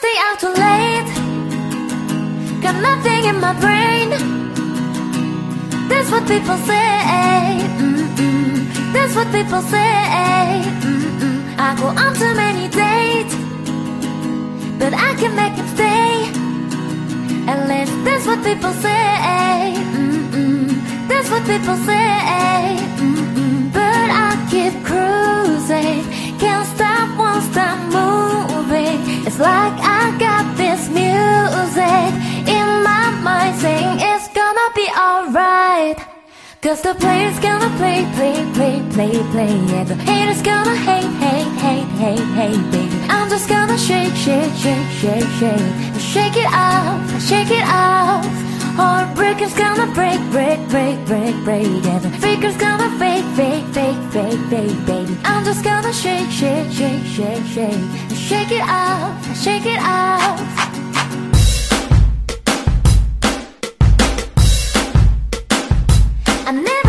stay out too late. Got nothing in my brain. That's what people say. That's what people say. I go on too many dates, but I can make it stay. At least that's what people say. That's what people say. I got this music in my mind saying it's gonna be alright. Cause the player's gonna play, play, play, play, play And the haters gonna hate, hate, hate, hate, hate, baby. I'm just gonna shake, shake, shake, shake, shake. Shake it off, shake it off Heartbreaker's gonna break, break, break, break, break And the faker's gonna fake, fake, fake, fake, fake, baby. I'm just gonna shake, shake, shake, shake, shake, shake it off, shake it off. I never